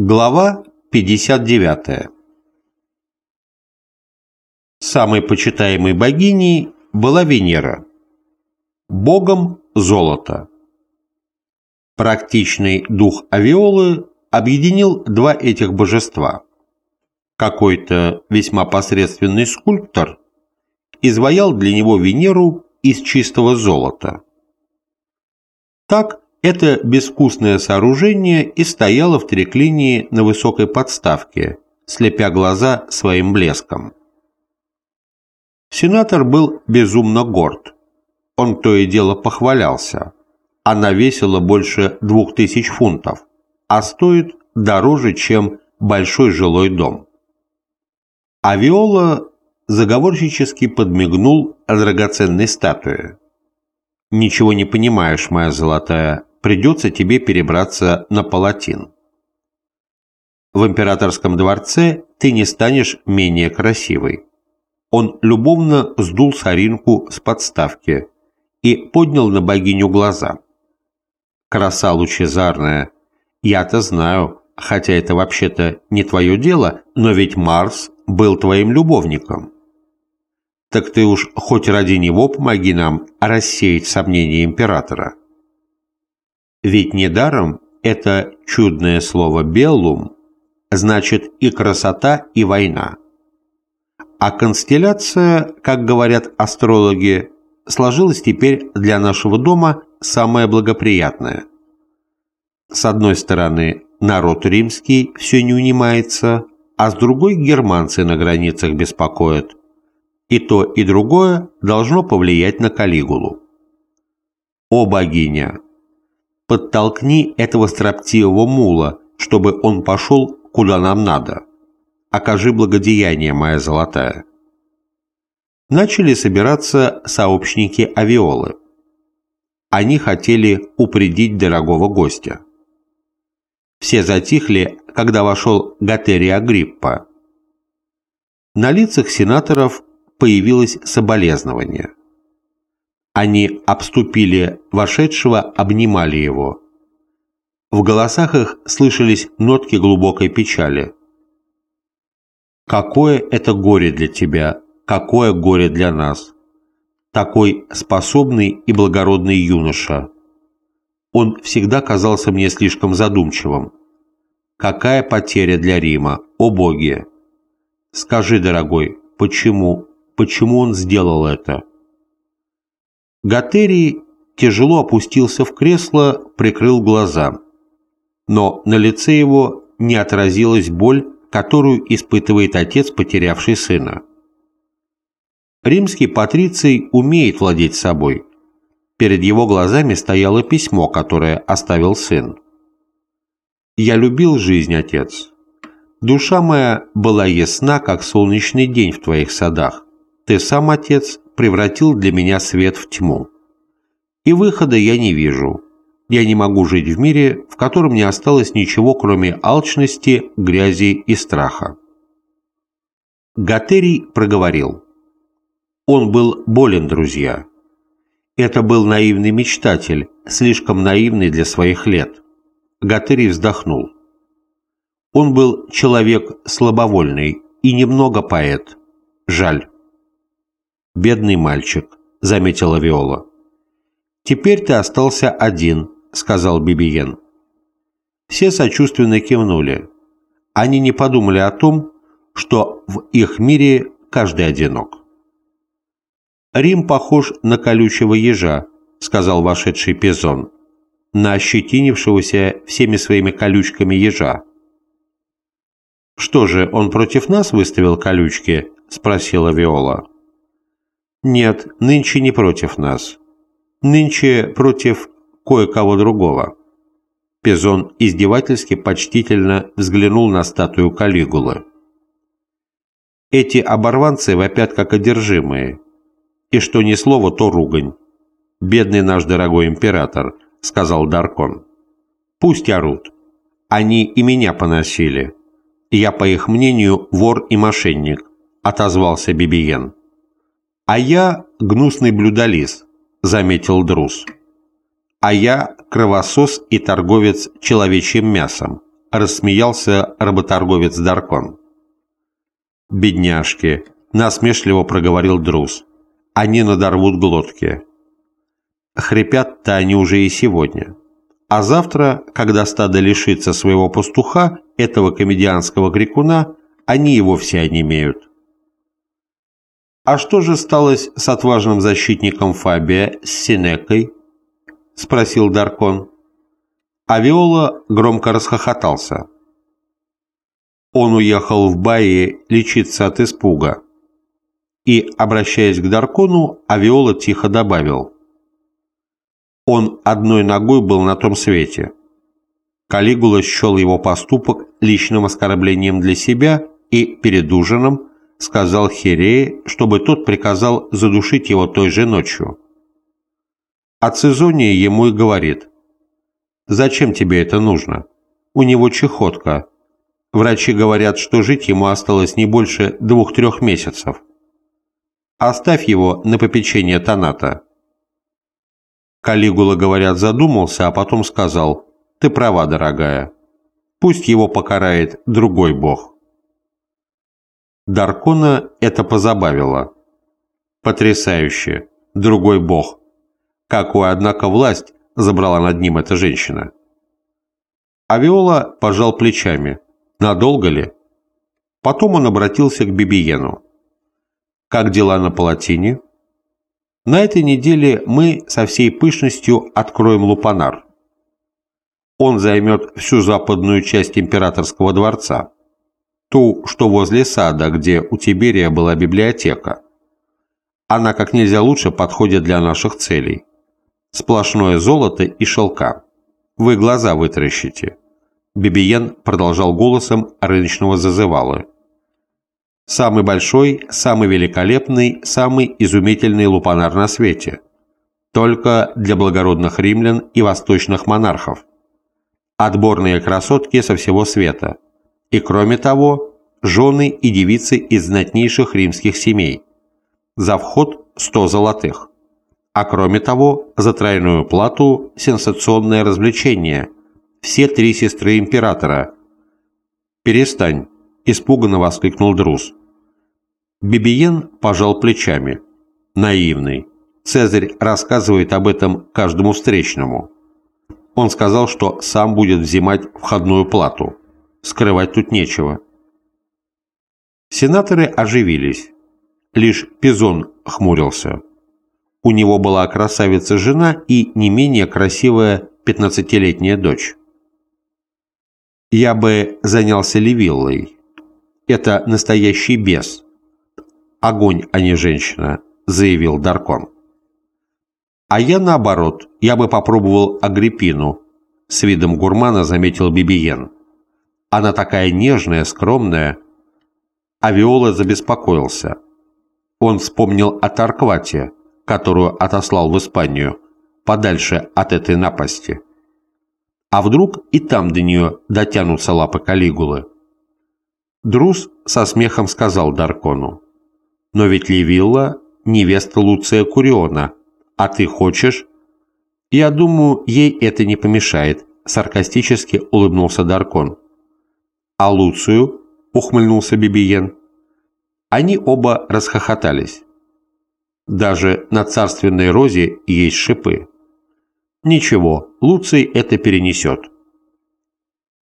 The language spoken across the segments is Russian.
Глава 59 Самой почитаемой богиней была Венера, богом золота. Практичный дух Авиолы объединил два этих божества. Какой-то весьма посредственный скульптор изваял для него Венеру из чистого золота. Так это безвкусное сооружение и стояло в треклинии на высокой подставке, слепя глаза своим блеском. Сенатор был безумно горд. Он то и дело похвалялся. Она весила больше двух тысяч фунтов, а стоит дороже, чем большой жилой дом. А Виола заговорщически подмигнул драгоценной статуе. «Ничего не понимаешь, моя золотая, придется тебе перебраться на Палатин. В императорском дворце ты не станешь менее красивой. Он любовно сдул соринку с подставки и поднял на богиню глаза. Краса лучезарная, я-то знаю, хотя это вообще-то не твое дело, но ведь Марс был твоим любовником. Так ты уж хоть ради него помоги нам рассеять сомнения императора. Ведь недаром это чудное слово «беллум» значит и красота, и война. А констелляция, как говорят астрологи, сложилась теперь для нашего дома самая благоприятная. С одной стороны, народ римский все не унимается, а с другой германцы на границах беспокоят. И то, и другое должно повлиять на Калигулу. О богиня! Подтолкни этого строптивого мула, чтобы он пошел куда нам надо. Окажи благодеяние, моя золотая. Начали собираться сообщники Авиолы. Они хотели упредить дорогого гостя. Все затихли, когда вошел Гатерия Агриппа. На лицах сенаторов появилось соболезнование. Они обступили вошедшего, обнимали его. В голосах их слышались нотки глубокой печали. «Какое это горе для тебя, какое горе для нас! Такой способный и благородный юноша! Он всегда казался мне слишком задумчивым. Какая потеря для Рима, о боги! Скажи, дорогой, почему, почему он сделал это?» Гатерий тяжело опустился в кресло, прикрыл глаза. Но на лице его не отразилась боль, которую испытывает отец, потерявший сына. Римский патриций умеет владеть собой. Перед его глазами стояло письмо, которое оставил сын. «Я любил жизнь, отец. Душа моя была ясна, как солнечный день в твоих садах. Ты сам, отец, превратил для меня свет в тьму. И выхода я не вижу. Я не могу жить в мире, в котором не осталось ничего, кроме алчности, грязи и страха. Гатерий проговорил. Он был болен, друзья. Это был наивный мечтатель, слишком наивный для своих лет. Гатерий вздохнул. Он был человек слабовольный и немного поэт. Жаль. «Бедный мальчик», — заметила Виола. «Теперь ты остался один», — сказал Бибиен. Все сочувственно кивнули. Они не подумали о том, что в их мире каждый одинок. «Рим похож на колючего ежа», — сказал вошедший Пизон, на ощетинившегося всеми своими колючками ежа. «Что же, он против нас выставил колючки?» — спросила Виола. Нет, нынче не против нас. Нынче против кое-кого другого. Пизон издевательски почтительно взглянул на статую Калигулы. Эти оборванцы вопят как одержимые. И что ни слово, то ругань. «Бедный наш дорогой император», — сказал Даркон. «Пусть орут. Они и меня поносили. Я, по их мнению, вор и мошенник», — отозвался Бибиен. «А я гнусный блюдолиз», — заметил Друз. «А я кровосос и торговец человечьим мясом», — рассмеялся работорговец Даркон. «Бедняжки!» — насмешливо проговорил Друз. «Они надорвут глотки. Хрипят-то они уже и сегодня. А завтра, когда стадо лишится своего пастуха, этого комедианского крикуна, они его все онемеют. «А что же сталось с отважным защитником Фабия, с Синекой?» — спросил Даркон. А Виола громко расхохотался. Он уехал в Баи лечиться от испуга. И, обращаясь к Даркону, Авиола тихо добавил — он одной ногой был на том свете. Калигула счел его поступок личным оскорблением для себя и перед ужином сказал Херее, чтобы тот приказал задушить его той же ночью. А Цезония ему и говорит, «Зачем тебе это нужно? У него чехотка. Врачи говорят, что жить ему осталось не больше двух-трех месяцев. Оставь его на попечение Таната». Калигула, говорят, задумался, а потом сказал, «Ты права, дорогая. Пусть его покарает другой бог». Даркона это позабавило. Потрясающе. Другой бог. Какую, однако, власть забрала над ним эта женщина. Авиола пожал плечами. Надолго ли? Потом он обратился к Бибиену. «Как дела на палатине?» На этой неделе мы со всей пышностью откроем Лупанар. Он займет всю западную часть императорского дворца, ту, что возле сада, где у Тиберия была библиотека. Она как нельзя лучше подходит для наших целей. Сплошное золото и шелка. Вы глаза вытаращите. Бибиен продолжал голосом рыночного зазывала. Самый большой, самый великолепный, самый изумительный лупанар на свете. Только для благородных римлян и восточных монархов. Отборные красотки со всего света. И кроме того, жены и девицы из знатнейших римских семей. За вход 100 золотых. А кроме того, за тройную плату сенсационное развлечение. Все три сестры императора. «Перестань», – испуганно воскликнул Друз. Бибиен пожал плечами. Наивный. Цезарь рассказывает об этом каждому встречному. Он сказал, что сам будет взимать входную плату. Скрывать тут нечего. Сенаторы оживились. Лишь Пизон хмурился. У него была красавица-жена и не менее красивая пятнадцатилетняя дочь. «Я бы занялся Левиллой. Это настоящий бес», огонь, а не женщина», — заявил Даркон. «А я наоборот, я бы попробовал Агриппину», — с видом гурмана заметил Бибиен. «Она такая нежная, скромная». А Виола забеспокоился. Он вспомнил о Тарквате, которую отослал в Испанию, подальше от этой напасти. А вдруг и там до нее дотянутся лапы Калигулы? Друз со смехом сказал Даркону. Но ведь Левилла – невеста Луция Куриона, а ты хочешь? Я думаю, ей это не помешает, саркастически улыбнулся Даркон. А Луцию? ухмыльнулся Бибиен. Они оба расхохотались. Даже на царственной розе есть шипы. Ничего, Луций это перенесет.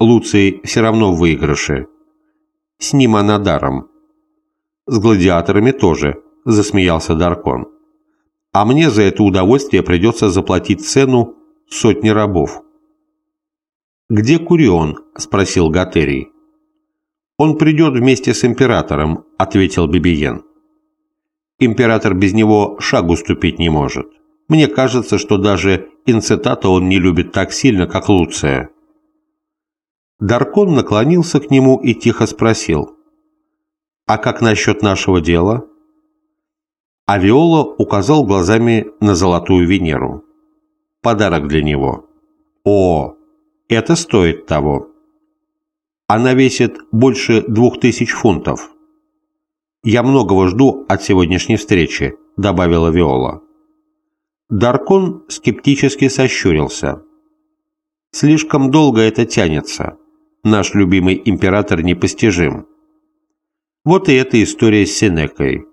Луций все равно в выигрыше. С ним она даром. С гладиаторами тоже, засмеялся Даркон. А мне за это удовольствие придется заплатить цену сотни рабов. «Где Курион?» – спросил Гатерий. «Он придет вместе с императором», – ответил Бибиен. «Император без него шагу ступить не может. Мне кажется, что даже инцитата он не любит так сильно, как Луция». Даркон наклонился к нему и тихо спросил. «А как насчет нашего дела?» Авиола указал глазами на золотую Венеру. «Подарок для него». «О, это стоит того». «Она весит больше двух тысяч фунтов». «Я многого жду от сегодняшней встречи», — добавила Виола. Даркон скептически сощурился. «Слишком долго это тянется. наш любимый император непостижим. Вот и эта история с Сенекой.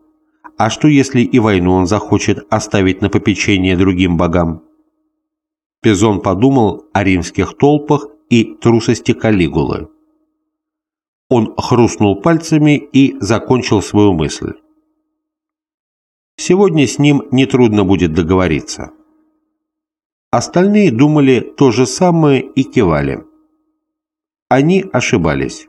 А что, если и войну он захочет оставить на попечение другим богам? Пизон подумал о римских толпах и трусости Калигулы. Он хрустнул пальцами и закончил свою мысль. Сегодня с ним нетрудно будет договориться. Остальные думали то же самое и кивали. Они ошибались.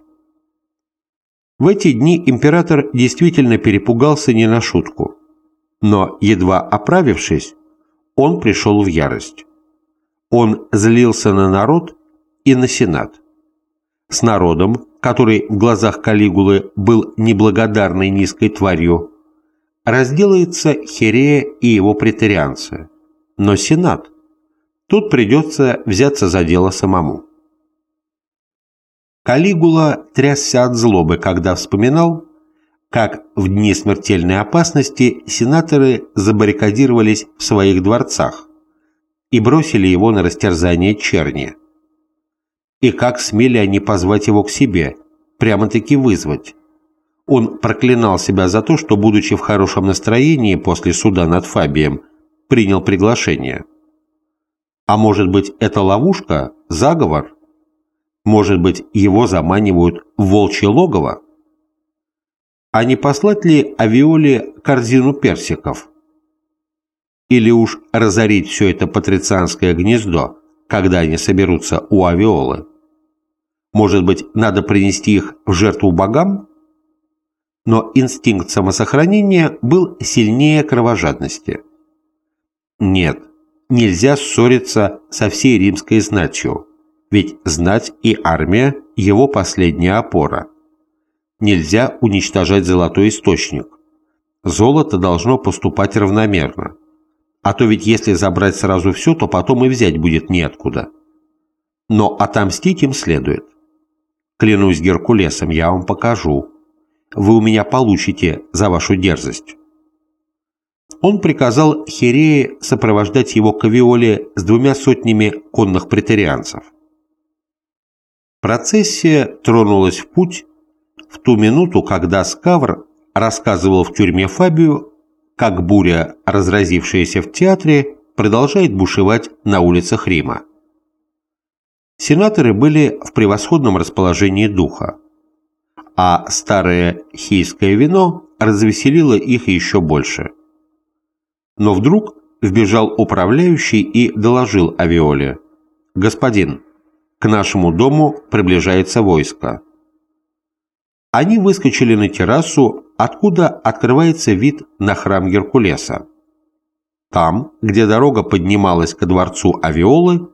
В эти дни император действительно перепугался не на шутку. Но, едва оправившись, он пришел в ярость. Он злился на народ и на сенат. С народом, который в глазах Калигулы был неблагодарной низкой тварью, разделается Херея и его претарианцы. Но сенат? Тут придется взяться за дело самому. Калигула трясся от злобы, когда вспоминал, как в дни смертельной опасности сенаторы забаррикадировались в своих дворцах и бросили его на растерзание черни. И как смели они позвать его к себе, прямо-таки вызвать. Он проклинал себя за то, что, будучи в хорошем настроении после суда над Фабием, принял приглашение. А может быть, это ловушка, заговор? Может быть, его заманивают в волчье логово? А не послать ли Авиоле корзину персиков? Или уж разорить все это патрицианское гнездо, когда они соберутся у Авиолы? Может быть, надо принести их в жертву богам? Но инстинкт самосохранения был сильнее кровожадности. Нет, нельзя ссориться со всей римской знатью, ведь знать и армия – его последняя опора. Нельзя уничтожать золотой источник. Золото должно поступать равномерно. А то ведь если забрать сразу все, то потом и взять будет неоткуда. Но отомстить им следует. Клянусь Геркулесом, я вам покажу. Вы у меня получите за вашу дерзость. Он приказал Херее сопровождать его к Авиоле с двумя сотнями конных претарианцев. Процессия тронулась в путь в ту минуту, когда Скавр рассказывал в тюрьме Фабию, как буря, разразившаяся в театре, продолжает бушевать на улицах Рима. Сенаторы были в превосходном расположении духа, а старое хейское вино развеселило их еще больше. Но вдруг вбежал управляющий и доложил Авиоле. «Господин, к нашему дому приближается войско. Они выскочили на террасу, откуда открывается вид на храм Геркулеса. Там, где дорога поднималась ко дворцу Авиолы,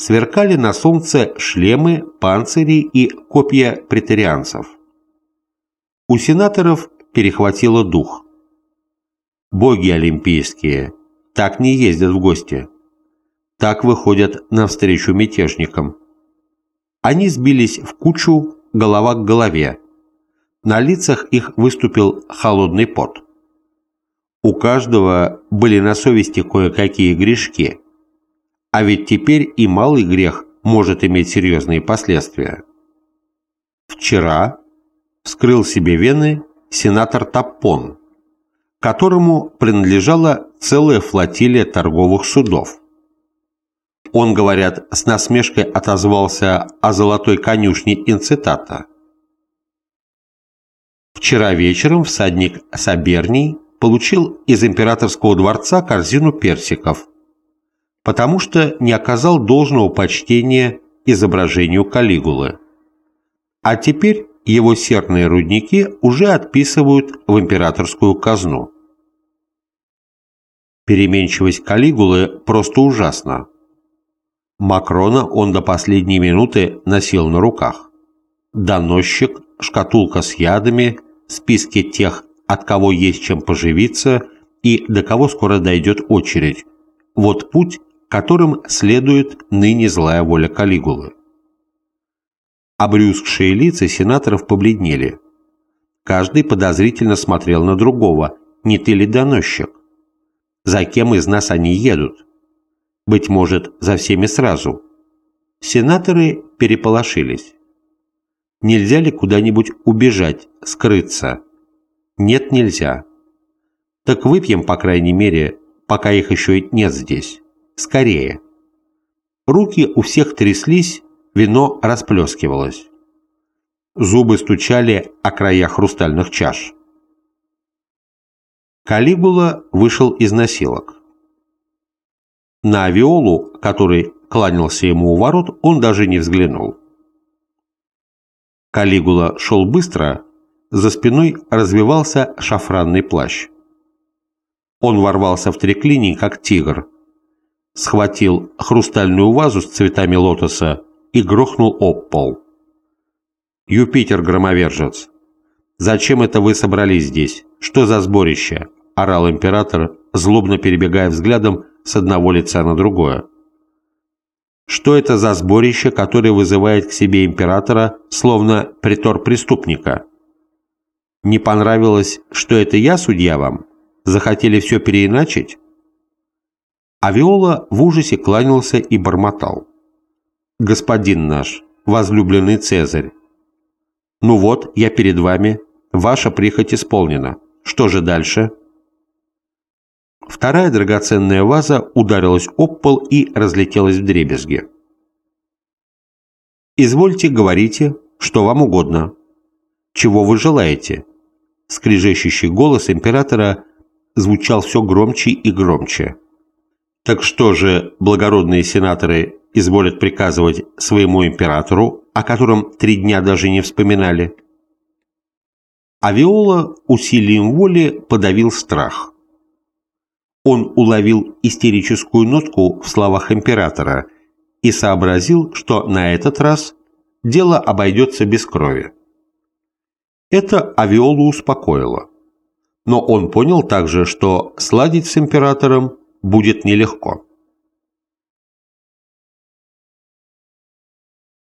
сверкали на солнце шлемы, панцири и копья претарианцев. У сенаторов перехватило дух. Боги олимпийские так не ездят в гости. Так выходят навстречу мятежникам. Они сбились в кучу, голова к голове. На лицах их выступил холодный пот. У каждого были на совести кое-какие грешки. А ведь теперь и малый грех может иметь серьезные последствия. Вчера вскрыл себе вены сенатор Таппон, которому принадлежала целая флотилия торговых судов. Он, говорят, с насмешкой отозвался о золотой конюшне инцитата. Вчера вечером всадник Саберний получил из императорского дворца корзину персиков, потому что не оказал должного почтения изображению Калигулы. А теперь его серные рудники уже отписывают в императорскую казну. Переменчивость Калигулы просто ужасна. Макрона он до последней минуты носил на руках. Доносчик, шкатулка с ядами, списки тех, от кого есть чем поживиться и до кого скоро дойдет очередь. Вот путь, которым следует ныне злая воля Калигулы. Обрюзгшие лица сенаторов побледнели. Каждый подозрительно смотрел на другого, не ты ли доносчик? За кем из нас они едут? быть может, за всеми сразу. Сенаторы переполошились. Нельзя ли куда-нибудь убежать, скрыться? Нет, нельзя. Так выпьем, по крайней мере, пока их еще нет здесь. Скорее. Руки у всех тряслись, вино расплескивалось. Зубы стучали о края хрустальных чаш. Калигула вышел из носилок. На авиолу, который кланялся ему у ворот, он даже не взглянул. Калигула шел быстро, за спиной развивался шафранный плащ. Он ворвался в треклиний, как тигр, схватил хрустальную вазу с цветами лотоса и грохнул об пол. «Юпитер-громовержец! Зачем это вы собрались здесь? Что за сборище?» – орал император, злобно перебегая взглядом с одного лица на другое. Что это за сборище, которое вызывает к себе императора, словно притор преступника? Не понравилось, что это я судья вам? Захотели все переиначить? Авиола в ужасе кланялся и бормотал. «Господин наш, возлюбленный Цезарь, ну вот, я перед вами, ваша прихоть исполнена. Что же дальше?» Вторая драгоценная ваза ударилась об пол и разлетелась в дребезги. «Извольте, говорите, что вам угодно. Чего вы желаете?» Скрежещущий голос императора звучал все громче и громче. Так что же благородные сенаторы изволят приказывать своему императору, о котором три дня даже не вспоминали? Авиола усилием воли подавил страх. Он уловил истерическую нотку в словах императора и сообразил, что на этот раз дело обойдется без крови. Это Авиолу успокоило. Но он понял также, что сладить с императором будет нелегко.